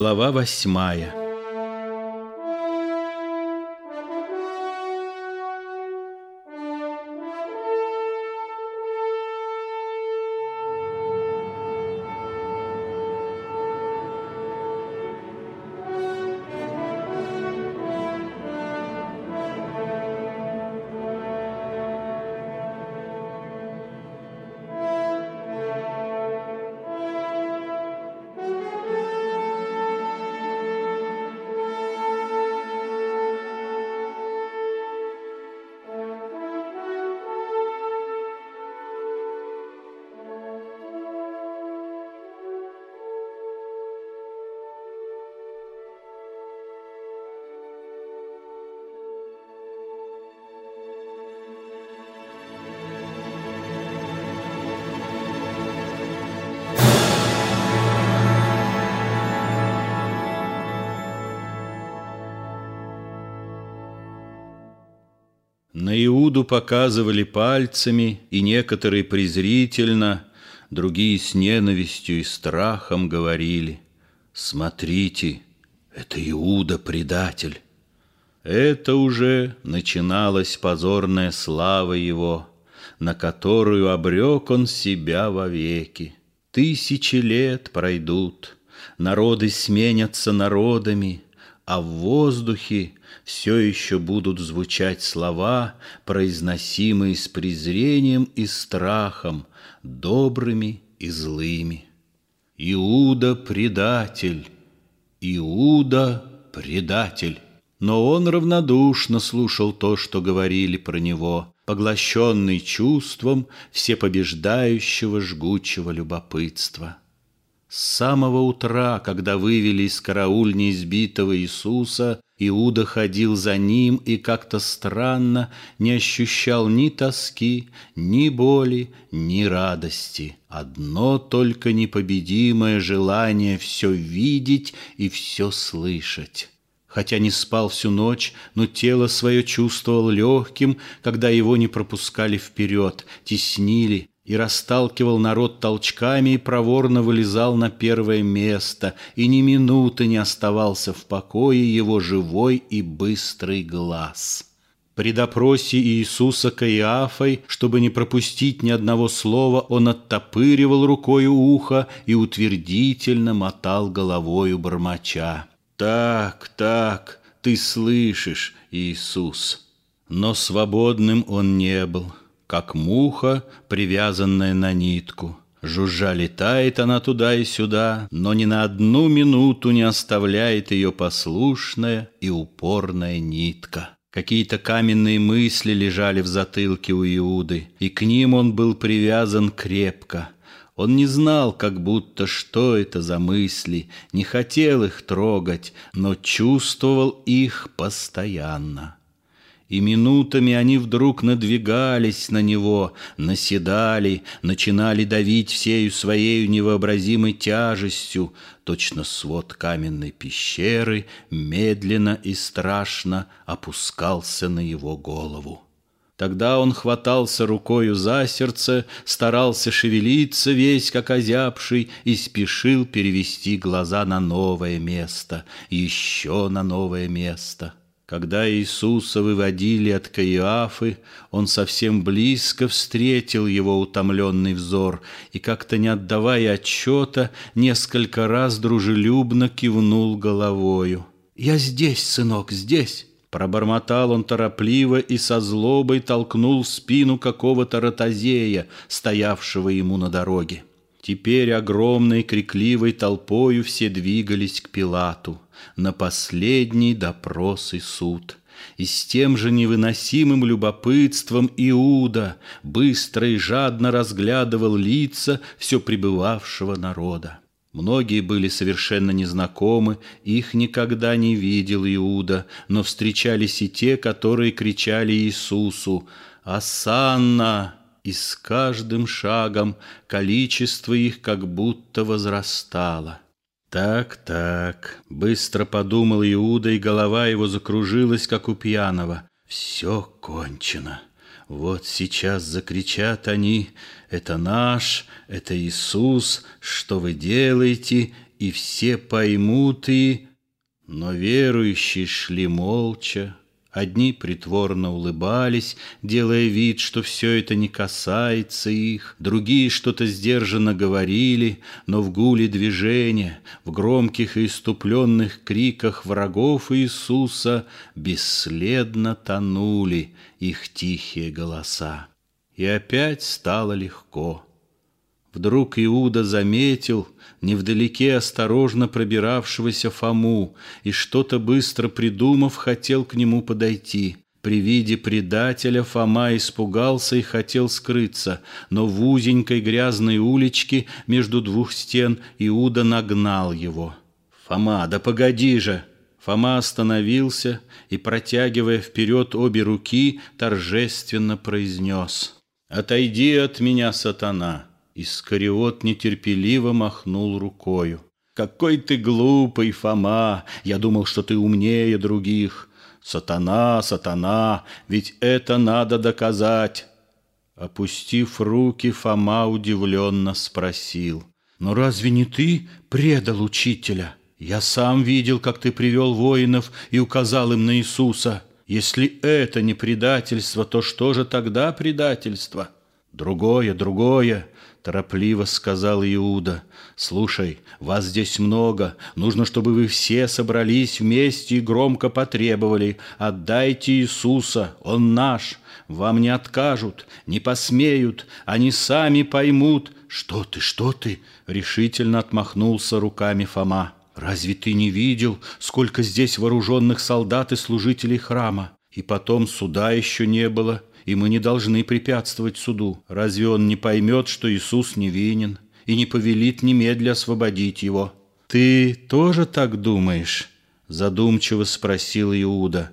Глава восьмая Иуду показывали пальцами, и некоторые презрительно, другие с ненавистью и страхом говорили «Смотрите, это Иуда предатель». Это уже начиналась позорная слава его, на которую обрек он себя вовеки. Тысячи лет пройдут, народы сменятся народами, а в воздухе все еще будут звучать слова, произносимые с презрением и страхом, добрыми и злыми. Иуда — предатель, Иуда — предатель. Но он равнодушно слушал то, что говорили про него, поглощенный чувством всепобеждающего жгучего любопытства. С самого утра, когда вывели из караульни избитого Иисуса, Иуда ходил за ним и как-то странно не ощущал ни тоски, ни боли, ни радости. Одно только непобедимое желание все видеть и все слышать. Хотя не спал всю ночь, но тело свое чувствовал легким, когда его не пропускали вперед, теснили, и расталкивал народ толчками и проворно вылезал на первое место, и ни минуты не оставался в покое его живой и быстрый глаз. При допросе Иисуса Каиафой, чтобы не пропустить ни одного слова, он оттопыривал рукою ухо и утвердительно мотал головою бормоча. «Так, так, ты слышишь, Иисус!» Но свободным он не был как муха, привязанная на нитку. Жужжа летает она туда и сюда, но ни на одну минуту не оставляет ее послушная и упорная нитка. Какие-то каменные мысли лежали в затылке у Иуды, и к ним он был привязан крепко. Он не знал, как будто, что это за мысли, не хотел их трогать, но чувствовал их постоянно и минутами они вдруг надвигались на него, наседали, начинали давить всею своей невообразимой тяжестью, точно свод каменной пещеры медленно и страшно опускался на его голову. Тогда он хватался рукою за сердце, старался шевелиться весь, как озябший, и спешил перевести глаза на новое место, еще на новое место. Когда Иисуса выводили от Каиафы, он совсем близко встретил его утомленный взор и, как-то не отдавая отчета, несколько раз дружелюбно кивнул головою. «Я здесь, сынок, здесь!» Пробормотал он торопливо и со злобой толкнул спину какого-то ротозея, стоявшего ему на дороге. Теперь огромной крикливой толпою все двигались к Пилату на последний допрос и суд. И с тем же невыносимым любопытством Иуда быстро и жадно разглядывал лица все пребывавшего народа. Многие были совершенно незнакомы, их никогда не видел Иуда, но встречались и те, которые кричали Иисусу «Асанна!» И с каждым шагом количество их как будто возрастало. Так, так, быстро подумал Иуда, и голова его закружилась, как у пьяного. Все кончено. Вот сейчас закричат они, это наш, это Иисус, что вы делаете, и все поймут и... Но верующие шли молча, Одни притворно улыбались, делая вид, что все это не касается их, другие что-то сдержанно говорили, но в гуле движения, в громких и иступленных криках врагов Иисуса бесследно тонули их тихие голоса. И опять стало легко. Вдруг Иуда заметил невдалеке осторожно пробиравшегося Фому и что-то быстро придумав, хотел к нему подойти. При виде предателя Фома испугался и хотел скрыться, но в узенькой грязной уличке между двух стен Иуда нагнал его. «Фома, да погоди же!» Фома остановился и, протягивая вперед обе руки, торжественно произнес «Отойди от меня, сатана!» Искариот нетерпеливо махнул рукою. «Какой ты глупый, Фома! Я думал, что ты умнее других. Сатана, сатана, ведь это надо доказать!» Опустив руки, Фома удивленно спросил. «Но разве не ты предал учителя? Я сам видел, как ты привел воинов и указал им на Иисуса. Если это не предательство, то что же тогда предательство?» «Другое, другое. Торопливо сказал Иуда. «Слушай, вас здесь много. Нужно, чтобы вы все собрались вместе и громко потребовали. Отдайте Иисуса, Он наш. Вам не откажут, не посмеют. Они сами поймут». «Что ты, что ты?» — решительно отмахнулся руками Фома. «Разве ты не видел, сколько здесь вооруженных солдат и служителей храма? И потом суда еще не было, и мы не должны препятствовать суду. Разве он не поймет, что Иисус невинен, и не повелит немедля освободить его? Ты тоже так думаешь? Задумчиво спросил Иуда.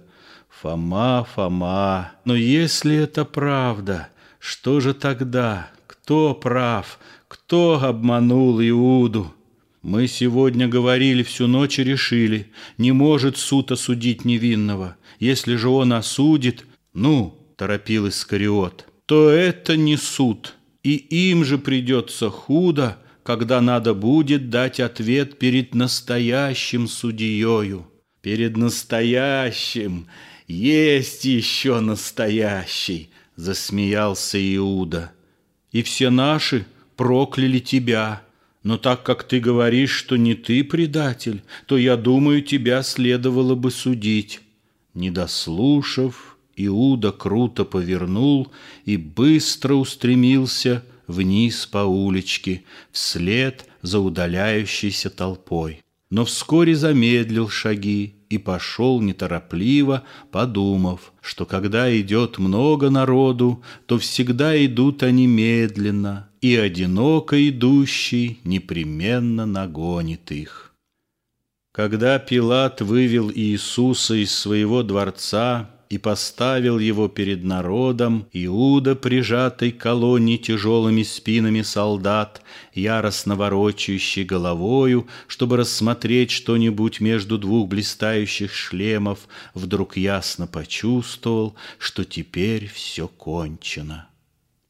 Фома, Фома, но если это правда, что же тогда? Кто прав? Кто обманул Иуду? Мы сегодня говорили всю ночь и решили, не может суд осудить невинного. Если же он осудит, ну, торопил Искариот, то это не суд, и им же придется худо, когда надо будет дать ответ перед настоящим судьею. Перед настоящим есть еще настоящий, засмеялся Иуда. И все наши прокляли тебя. Но так как ты говоришь, что не ты предатель, то, я думаю, тебя следовало бы судить. Не дослушав, Иуда круто повернул и быстро устремился вниз по уличке, вслед за удаляющейся толпой. Но вскоре замедлил шаги и пошел неторопливо, подумав, что когда идет много народу, то всегда идут они медленно, и одиноко идущий непременно нагонит их. Когда Пилат вывел Иисуса из своего дворца, и поставил его перед народом, Иуда, прижатый к колонне тяжелыми спинами солдат, яростно ворочающий головою, чтобы рассмотреть что-нибудь между двух блистающих шлемов, вдруг ясно почувствовал, что теперь все кончено.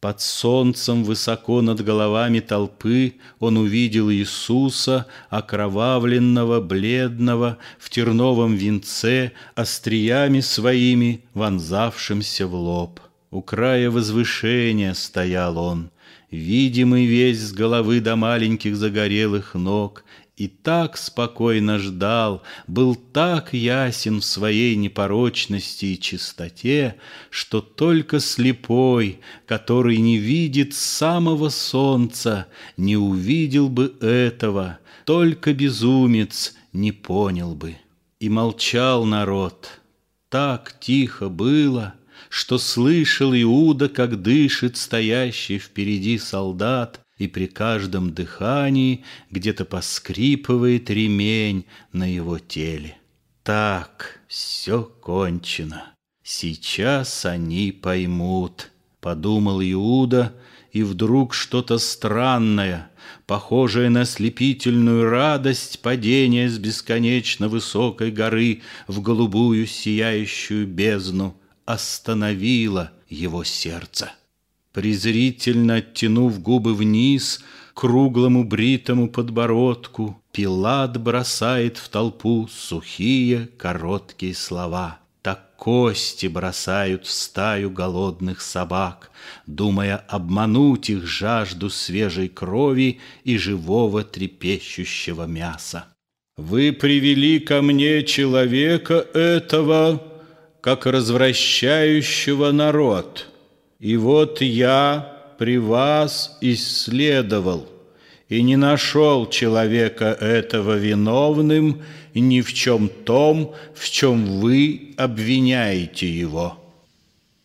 Под солнцем высоко над головами толпы он увидел Иисуса, окровавленного, бледного, в терновом венце, остриями своими, вонзавшимся в лоб. У края возвышения стоял он, видимый весь с головы до маленьких загорелых ног, и так спокойно ждал, был так ясен в своей непорочности и чистоте, что только слепой, который не видит самого солнца, не увидел бы этого, только безумец не понял бы. И молчал народ. Так тихо было, что слышал Иуда, как дышит стоящий впереди солдат, и при каждом дыхании где-то поскрипывает ремень на его теле. Так, все кончено. Сейчас они поймут, подумал Иуда, и вдруг что-то странное, похожее на слепительную радость падения с бесконечно высокой горы в голубую сияющую бездну, остановило его сердце презрительно оттянув губы вниз, круглому бритому подбородку Пилат бросает в толпу сухие короткие слова. Так кости бросают в стаю голодных собак, Думая обмануть их жажду свежей крови И живого трепещущего мяса. Вы привели ко мне человека этого, Как развращающего народ, И вот я при вас исследовал и не нашел человека этого виновным ни в чем том, в чем вы обвиняете его».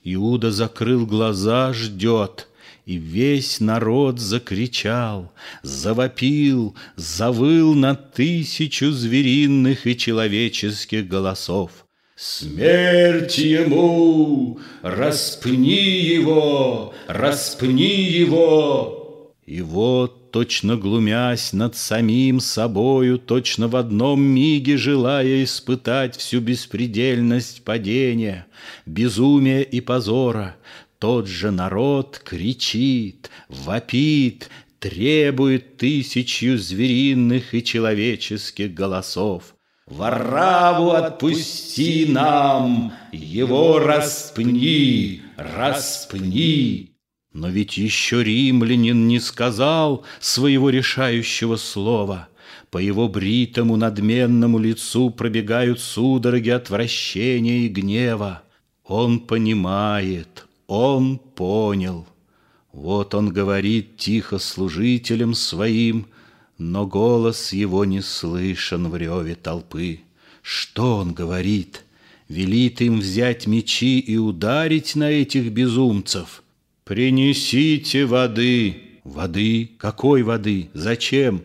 Иуда закрыл глаза, ждет, и весь народ закричал, завопил, завыл на тысячу звериных и человеческих голосов. Смерть ему! Распни его! Распни его! И вот, точно глумясь над самим собою, Точно в одном миге желая испытать Всю беспредельность падения, Безумия и позора, Тот же народ кричит, вопит, Требует тысячью звериных и человеческих голосов — Вараву отпусти нам, его распни, распни. Но ведь еще римлянин не сказал своего решающего слова. По его бритому надменному лицу пробегают судороги отвращения и гнева. Он понимает, он понял. Вот он говорит тихо служителям своим — но голос его не слышен в реве толпы. Что он говорит? Велит им взять мечи и ударить на этих безумцев. «Принесите воды!» «Воды? Какой воды? Зачем?»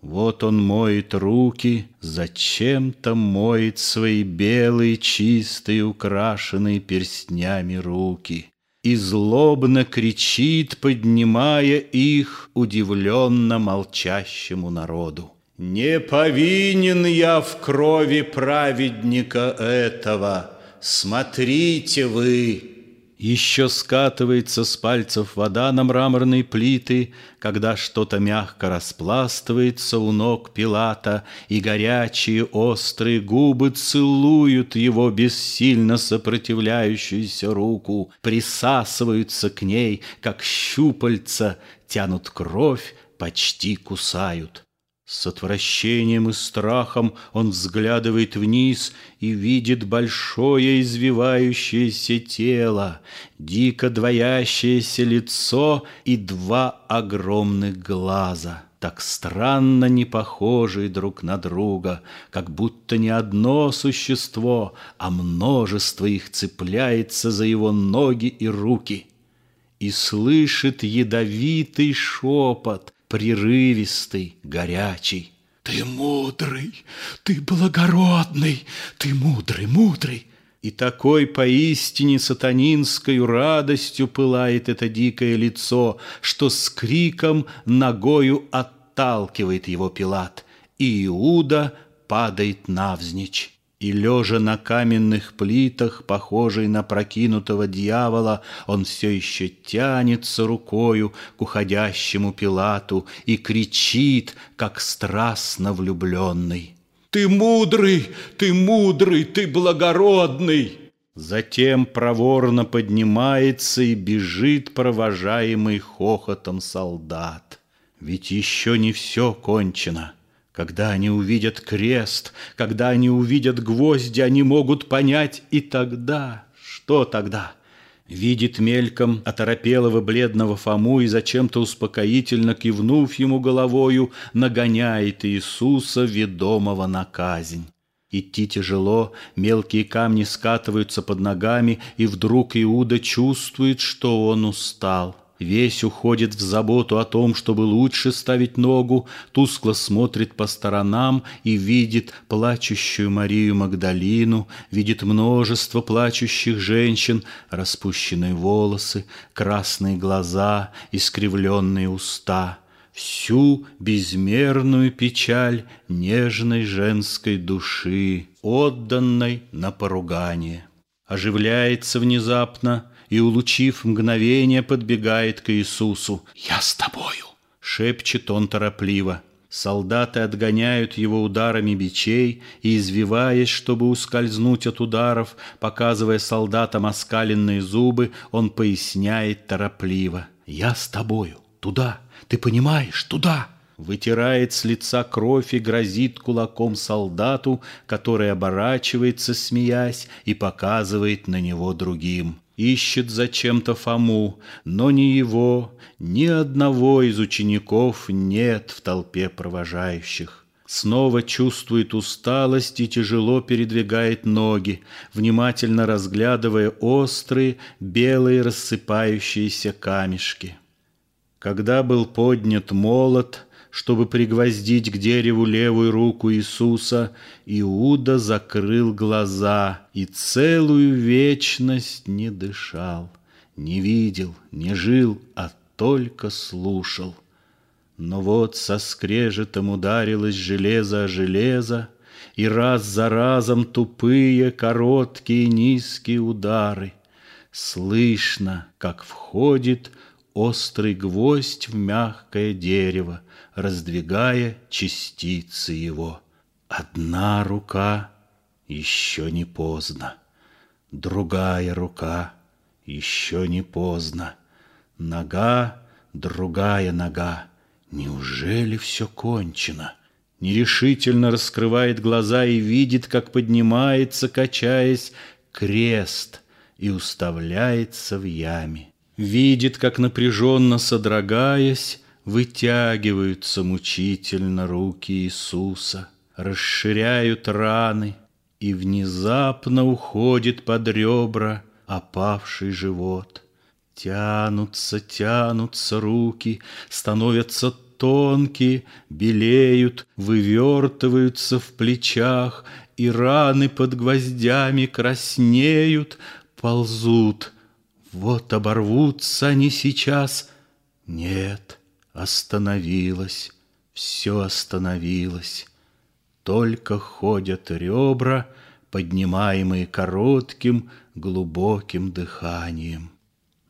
Вот он моет руки, зачем-то моет свои белые, чистые, украшенные перстнями руки и злобно кричит, поднимая их удивленно молчащему народу. «Не повинен я в крови праведника этого, смотрите вы!» Еще скатывается с пальцев вода на мраморные плиты, Когда что-то мягко распластывается у ног Пилата, И горячие острые губы целуют его бессильно сопротивляющуюся руку, Присасываются к ней, как щупальца, тянут кровь, почти кусают. С отвращением и страхом он взглядывает вниз и видит большое извивающееся тело, дико двоящееся лицо и два огромных глаза, так странно не похожие друг на друга, как будто не одно существо, а множество их цепляется за его ноги и руки. И слышит ядовитый шепот — прерывистый, горячий. Ты мудрый, ты благородный, ты мудрый, мудрый. И такой поистине сатанинской радостью пылает это дикое лицо, что с криком ногою отталкивает его Пилат, и Иуда падает навзничь. И, лежа на каменных плитах, похожий на прокинутого дьявола, он все еще тянется рукою к уходящему Пилату и кричит, как страстно влюбленный. «Ты мудрый, ты мудрый, ты благородный!» Затем проворно поднимается и бежит, провожаемый хохотом солдат. Ведь еще не все кончено. Когда они увидят крест, когда они увидят гвозди, они могут понять и тогда. Что тогда? Видит мельком оторопелого бледного Фому и зачем-то успокоительно кивнув ему головою, нагоняет Иисуса, ведомого на казнь. Идти тяжело, мелкие камни скатываются под ногами, и вдруг Иуда чувствует, что он устал. Весь уходит в заботу о том, чтобы лучше ставить ногу, тускло смотрит по сторонам и видит плачущую Марию Магдалину, видит множество плачущих женщин, распущенные волосы, красные глаза, искривленные уста, всю безмерную печаль нежной женской души, отданной на поругание. Оживляется внезапно — и, улучив мгновение, подбегает к Иисусу. «Я с тобою!» Шепчет он торопливо. Солдаты отгоняют его ударами бичей и, извиваясь, чтобы ускользнуть от ударов, показывая солдатам оскаленные зубы, он поясняет торопливо. «Я с тобою, туда, ты понимаешь, туда!» Вытирает с лица кровь и грозит кулаком солдату, который оборачивается, смеясь, и показывает на него другим. Ищет зачем-то Фому, но ни его, ни одного из учеников нет в толпе провожающих. Снова чувствует усталость и тяжело передвигает ноги, внимательно разглядывая острые, белые рассыпающиеся камешки. Когда был поднят молот, чтобы пригвоздить к дереву левую руку Иисуса, Иуда закрыл глаза и целую вечность не дышал, не видел, не жил, а только слушал. Но вот со скрежетом ударилось железо о железо, И раз за разом тупые, короткие, низкие удары. Слышно, как входит острый гвоздь в мягкое дерево, раздвигая частицы его. Одна рука еще не поздно, другая рука еще не поздно, нога, другая нога. Неужели все кончено? Нерешительно раскрывает глаза и видит, как поднимается, качаясь, крест и уставляется в яме. Видит, как напряженно содрогаясь, Вытягиваются мучительно руки Иисуса, Расширяют раны, И внезапно уходит под ребра Опавший живот. Тянутся, тянутся руки, Становятся тонкие, белеют, Вывертываются в плечах, И раны под гвоздями краснеют, Ползут. Вот оборвутся они сейчас. Нет, Остановилось, все остановилось. Только ходят ребра, поднимаемые коротким, глубоким дыханием.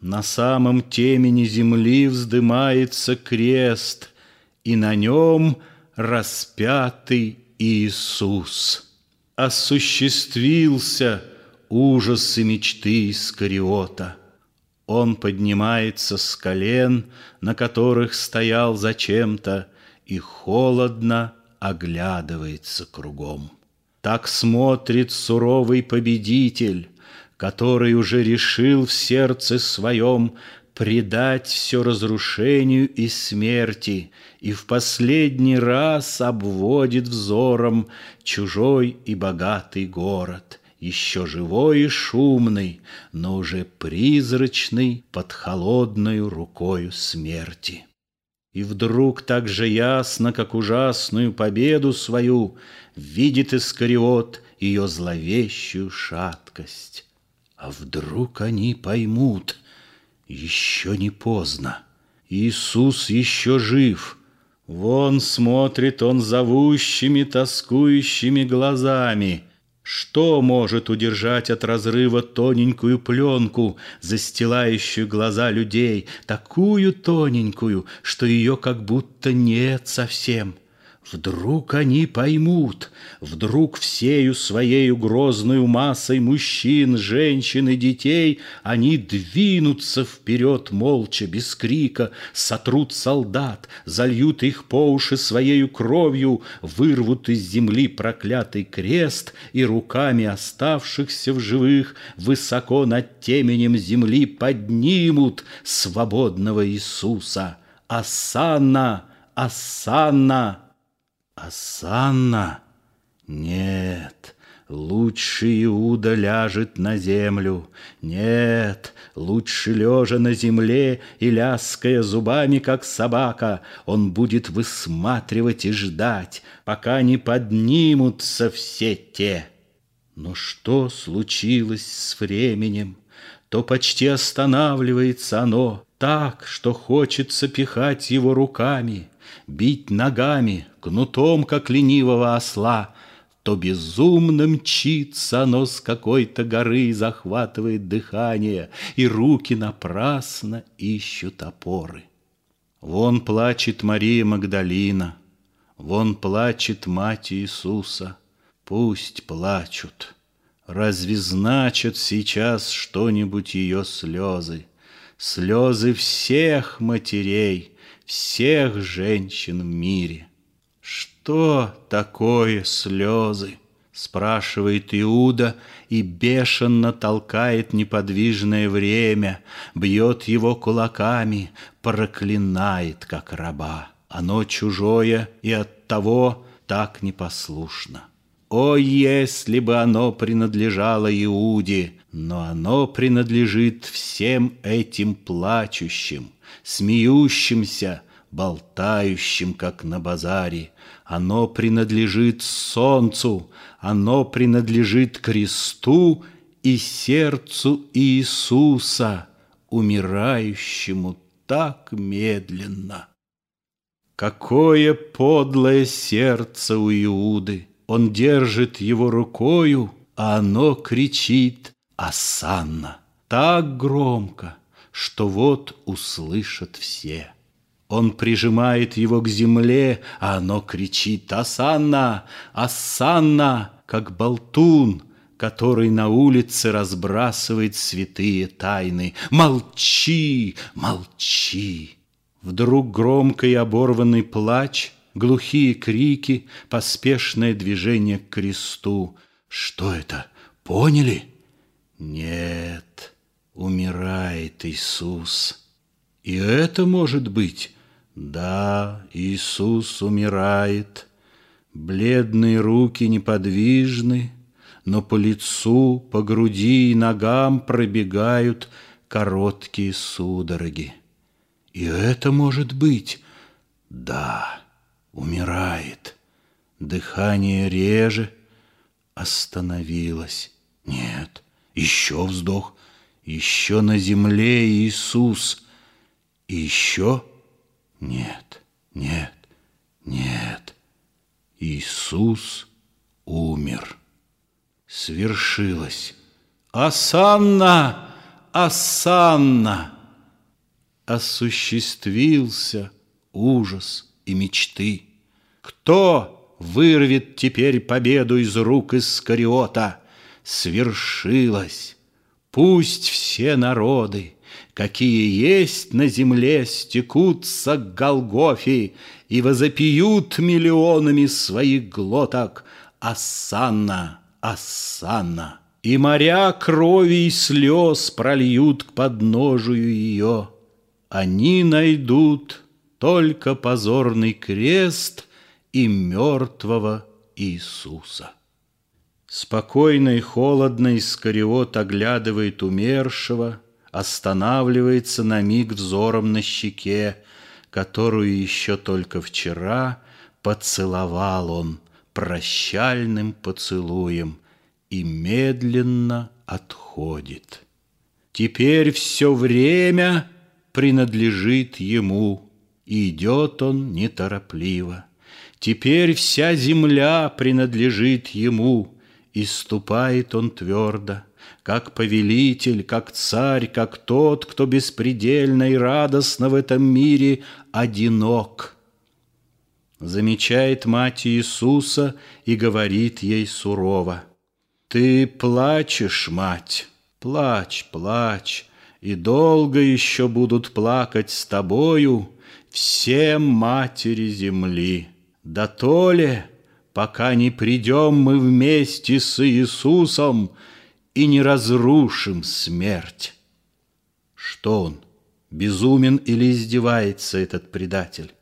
На самом темени земли вздымается крест, и на нем распятый Иисус. Осуществился ужас мечты Искариота — он поднимается с колен, на которых стоял зачем-то, и холодно оглядывается кругом. Так смотрит суровый победитель, который уже решил в сердце своем предать все разрушению и смерти, и в последний раз обводит взором чужой и богатый город — еще живой и шумный, но уже призрачный под холодною рукою смерти. И вдруг так же ясно, как ужасную победу свою, видит Искариот ее зловещую шаткость. А вдруг они поймут, еще не поздно, Иисус еще жив — Вон смотрит он зовущими, тоскующими глазами, что может удержать от разрыва тоненькую пленку, застилающую глаза людей, такую тоненькую, что ее как будто нет совсем? Вдруг они поймут, вдруг всею своею грозную массой мужчин, женщин и детей они двинутся вперед молча, без крика, сотрут солдат, зальют их по уши своею кровью, вырвут из земли проклятый крест и руками оставшихся в живых высоко над теменем земли поднимут свободного Иисуса. Асанна! Асанна? Нет, лучше Иуда ляжет на землю. Нет, лучше лежа на земле и ляская зубами, как собака, он будет высматривать и ждать, пока не поднимутся все те. Но что случилось с временем? То почти останавливается оно, так, что хочется пихать его руками — бить ногами, кнутом, как ленивого осла, то безумно мчится оно с какой-то горы, захватывает дыхание, и руки напрасно ищут опоры. Вон плачет Мария Магдалина, Вон плачет мать Иисуса. Пусть плачут. Разве значат сейчас что-нибудь ее слезы? Слезы всех матерей, всех женщин в мире. Что такое слезы? Спрашивает Иуда и бешено толкает неподвижное время, Бьет его кулаками, проклинает, как раба. Оно чужое и оттого так непослушно. О, если бы оно принадлежало Иуде, но оно принадлежит всем этим плачущим, смеющимся, болтающим, как на базаре. Оно принадлежит солнцу, оно принадлежит кресту и сердцу Иисуса, умирающему так медленно. Какое подлое сердце у Иуды! Он держит его рукою, а оно кричит «Асанна!» так громко, что вот услышат все. Он прижимает его к земле, а оно кричит «Асанна! Асанна!» как болтун, который на улице разбрасывает святые тайны. «Молчи! Молчи!» Вдруг громко и оборванный плач — глухие крики, поспешное движение к кресту. Что это? Поняли? Нет, умирает Иисус. И это может быть. Да, Иисус умирает. Бледные руки неподвижны, но по лицу, по груди и ногам пробегают короткие судороги. И это может быть. Да умирает. Дыхание реже остановилось. Нет, еще вздох, еще на земле Иисус. И еще нет, нет, нет. Иисус умер. Свершилось. Асанна! Асанна! Осуществился ужас и мечты. Кто вырвет теперь победу из рук Искариота? Свершилось. Пусть все народы, какие есть на земле, стекутся к Голгофе и возопьют миллионами своих глоток «Асанна! Асанна!» И моря крови и слез прольют к подножию ее. Они найдут только позорный крест и мертвого Иисуса. Спокойно и холодно Искариот оглядывает умершего, останавливается на миг взором на щеке, которую еще только вчера поцеловал он прощальным поцелуем и медленно отходит. Теперь все время принадлежит ему и идет он неторопливо. Теперь вся земля принадлежит ему, и ступает он твердо, как повелитель, как царь, как тот, кто беспредельно и радостно в этом мире одинок. Замечает мать Иисуса и говорит ей сурово, «Ты плачешь, мать, плачь, плачь, и долго еще будут плакать с тобою, все матери земли. Да то ли, пока не придем мы вместе с Иисусом и не разрушим смерть. Что он, безумен или издевается этот предатель?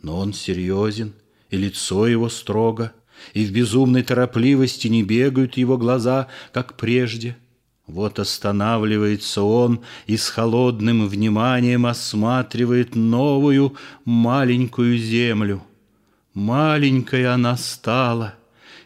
Но он серьезен, и лицо его строго, и в безумной торопливости не бегают его глаза, как прежде — вот останавливается он и с холодным вниманием осматривает новую маленькую землю. Маленькая она стала,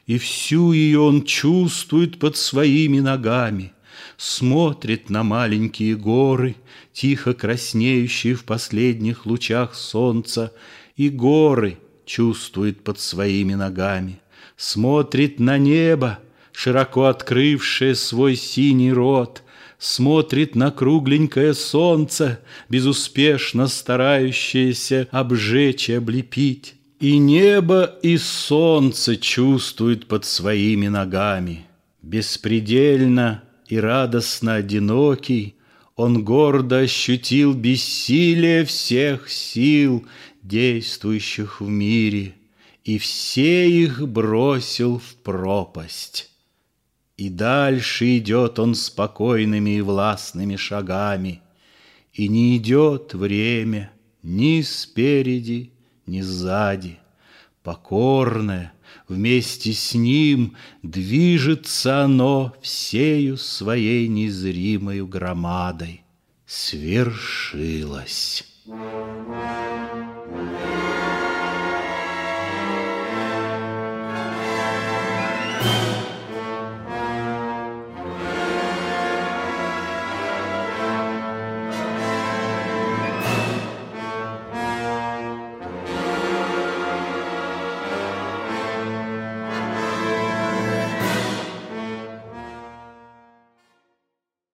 и всю ее он чувствует под своими ногами, смотрит на маленькие горы, тихо краснеющие в последних лучах солнца, и горы чувствует под своими ногами, смотрит на небо, широко открывшая свой синий рот, Смотрит на кругленькое солнце, Безуспешно старающееся Обжечь и облепить. И небо, и солнце чувствует под своими ногами. Беспредельно и радостно одинокий Он гордо ощутил бессилие всех сил, Действующих в мире, И все их бросил в пропасть. И дальше идет он спокойными и властными шагами, И не идет время ни спереди, ни сзади. Покорное, вместе с ним Движется оно всею своей незримою громадой. Свершилось.